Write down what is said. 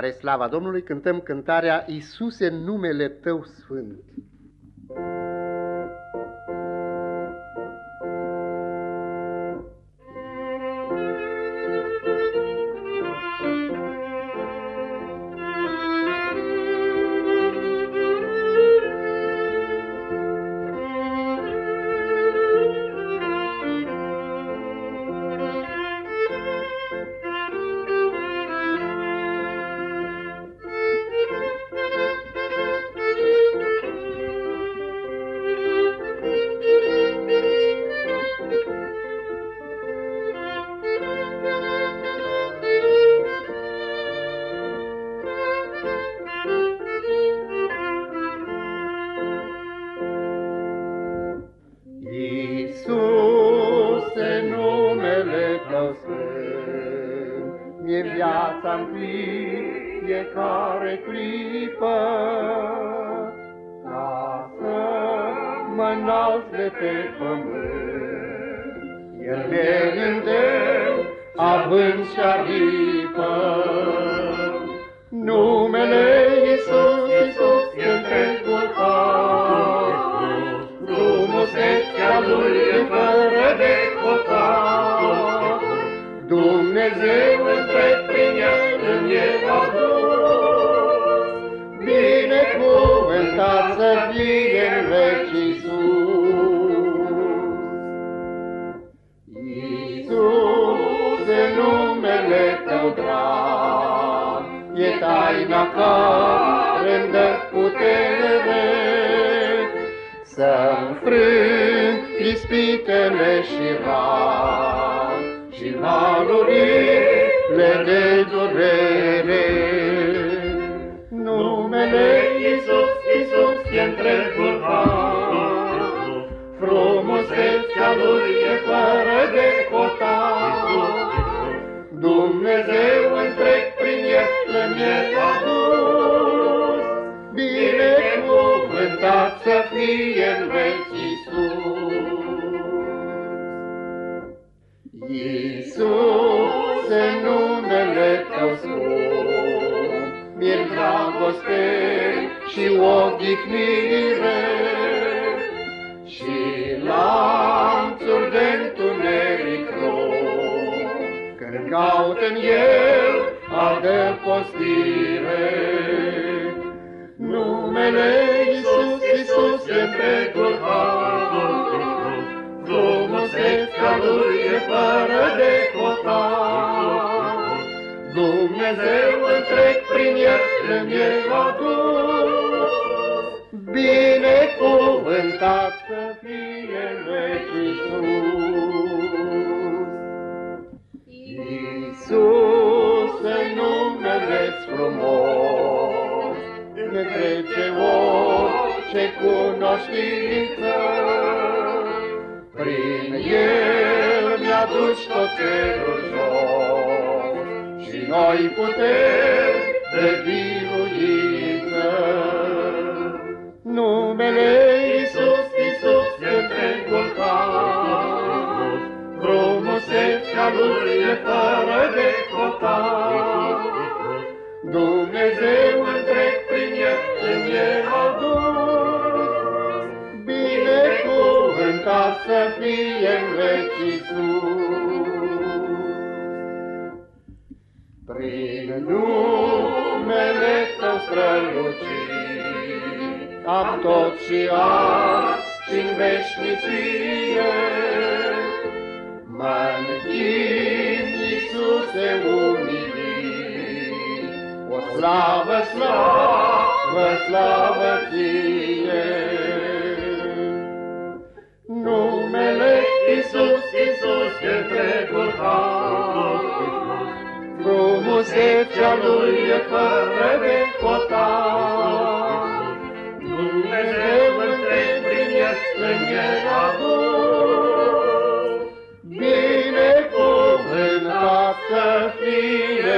Spre slava Domnului cântăm cântarea Iisuse numele Tău Sfânt. e viața-n fiecare clipă, ca să mă înalț de pe pământ. El ne îndemn, având și aripă, numele Iisus, Iisus, e întregul har, frumusețea Lui e fără de hotar. Dumnezeu Iisus, în numele Tău drag, e taina care-mi dă putere, să-mi frâng ispitele și rar, și valurile de durere. Numele Iisus, Iisus e întregul har, frumusețea Lui e fără el mi-e adus, binecuvântat să fie în veci Iisus. Iisus, în numele Tău spun, mi-e dragoste și odihnire, și lanțuri de întuneric când caut în El adăpostire. Numele Iisus, Iisus, e întregul har, frumusețea Lui e fără de hotar. Dumnezeu întreg prin el îmi e adus, binecuvântat să fie cunoștință, prin el mi-aduci tot cerul jos și noi putem de biruință. Numele Iisus, Iisus, e întregul har, frumusețea Lui e fără de hotar. Dumnezeu Prin numele Tău strălucit, am tot și azi și în veșnicie, mă-nchin, Iisuse umilit, o slavă, slavă, slavă ție. Numele Iisus, Iisus, Maria.